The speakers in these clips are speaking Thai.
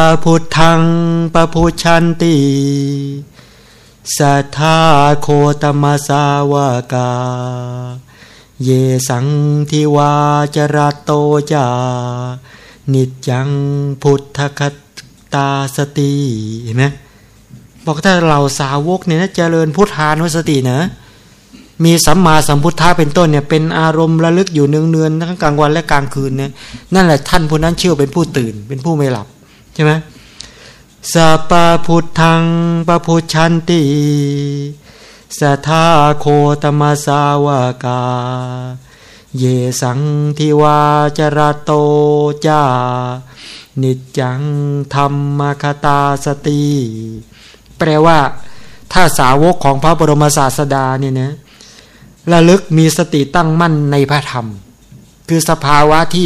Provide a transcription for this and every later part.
ะพุทธังปะพุชันติสัทธาโคตมสาวกา เยสังทิวาจรัตโตจา นิจังพุทธคตาสติเห็นไหมบอกถ้าเราสาวกเนี่ยนะเจริญพุทธานุสตินะ มีสัมมาสัมพุทธะเป็นต้นเนี่ยเป็นอารมณ์ระลึกอยู่เนืองเนือนทั้งกลางวันและกลางคืนเนี่ยนั่นแหละท่านผู้นั้นเชื่อเป็นผู้ตื่นเป็นผู้ไม่หลับ ใช่ไหมสัพพุทธังปพุชันติสัทาโคตมาสาวกา เยสังทิวาจรโตจานิจังธรรมคตาสติแปลว่า ถ้าสาวกของพระบรมศาสดาเนี่ยนะระลึกมีสติตั้งมั่นในพระธรรม คือสภาวะที่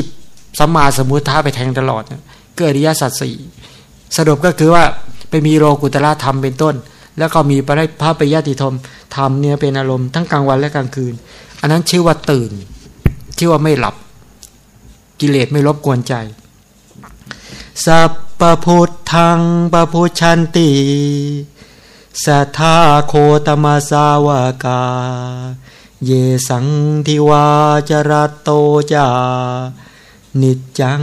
สัมมาสมุทธาไปแทงตลอด เกิดอริยสัจสี่สรุปก็คือว่าไปมีโลกุตละธรรมเป็นต้น แล้วก็มีพระปยติธรรมธรรมเนี่ยเป็นอารมณ์ทั้งกลางวันและกลางคืน อันนั้นชื่อว่าตื่น ชื่อว่าไม่หลับ กิเลสไม่รบกวนใจ สัพปพุทธังปพุชันติสัทธาโคตมาสาวกา เยสังทิวาจรัตโตจา นิจจัง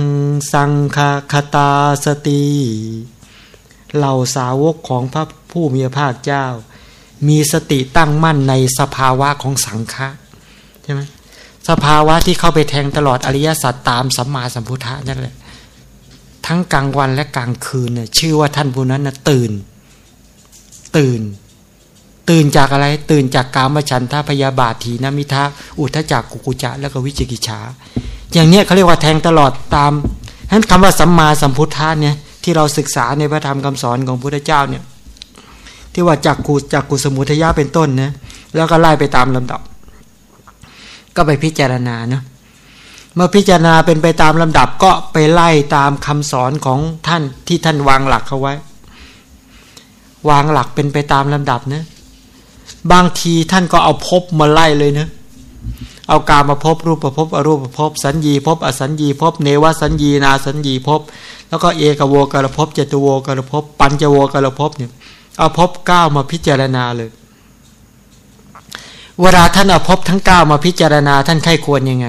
สังคาคตาสติเหล่าสาวกของพระผู้มีพระภาคเจ้า มีสติตั้งมั่นในสภาวะของสังฆะใช่ไหมสภาวะที่เข้าไปแทงตลอดอริยสัจตามสัมมาสัมพุทธะนั่นแหละทั้งกลางวันและกลางคืนเนี่ยชื่อว่าท่านผู้นั้นนะตื่น ตื่น ตื่นจากอะไรตื่นจากกามฉันทาพยาบาทถีนมิทะอุทธจักกุกุจะแล้วก็วิจิกิจฉา อย่างเนี้ยเขาเรียกว่าแทงตลอดตามฉะนั้นคำว่าสัมมาสัมพุทธะเนี่ยที่เราศึกษาในพระธรรมคำสอนของพุทธเจ้าเนี่ยที่ว่าจากกูจากกุสมุทยะเป็นต้นนะแล้วก็ไล่ไปตามลำดับ ก็ไปพิจารณาเนาะเมื่อพิจารณาเป็นไปตามลำดับก็ไปไล่ตามคำสอนของท่านที่ท่านวางหลักเขาไว้ วางหลักเป็นไปตามลำดับนะบางทีท่านก็เอาพบมาไล่เลยนะเเอากามาพบรูปประพบอรูปประพบสัญญีพบอสัญญีพบเนวสัญญีนาสัญญีพบแล้วก็เอกโวกระพบเจตโวกระพบปัญจโวกระพบเนี่ยเอาพบเก้ามาพิจารณาเลย เวลาท่านเอาพบทั้งเก้ามาพิจารณาท่านไข้ควรยังไง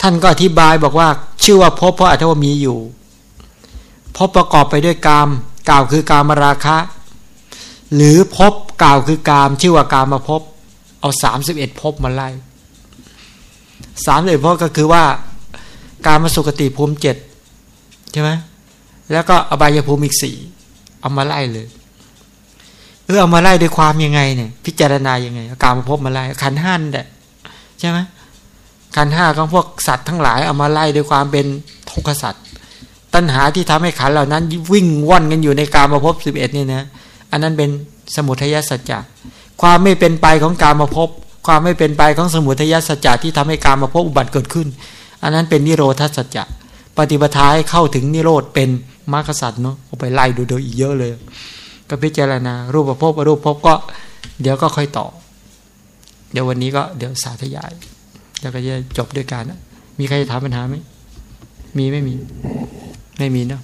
ท่านก็อธิบายบอกว่าชื่อว่าพบเพราะอัตวมีอยู่พบประกอบไปด้วยกามกล่าวคือกามราคะ หรือพบกล่าวคือกามชื่อว่ากามมาพบเอาสามสิบเอ็ดพบมาไล่ สามเลยเพราะก็คือว่าการมาสุกติภูมิเจ็ดใช่ไหมแล้วก็อบายภูมิอีกสี่เอามาไล่เลยเออเอามาไล่ด้วยความยังไงเนี่ย พิจารณายังไงการมาพบมาไล่ขันห้านแหละใช่ไหมขันห้าของพวกสัตว์ทั้งหลายเอามาไล่ด้วยความเป็นทุกขสัตว์ตัณหาที่ทำให้ขันเหล่านั้น วิ่งว่อนกันอยู่ในการมาพบสิบเอ็ดนี่นะอันนั้นเป็นสมุทัยสัจจะความไม่เป็นไปของการมาพบ ความไม่เป็นไปของสมุทัยสัจจะที่ทำให้การมาพบอุบัติเกิดขึ้น อันนั้นเป็นนิโรธสัจจะปฏิปทาให้เข้าถึงนิโรธเป็นมรรคสัตว์เนาะเอาไปไล่ดูโดยอีกเยอะเลย ก็พิจารณา รูปภพอรูปภพก็ เดี๋ยวก็ค่อยต่อ เดี๋ยววันนี้ก็เดี๋ยวสาธยาย แล้วก็จะจบด้วยกันมีใครถามปัญหาไหมมีไม่มี ไม่มีเนาะ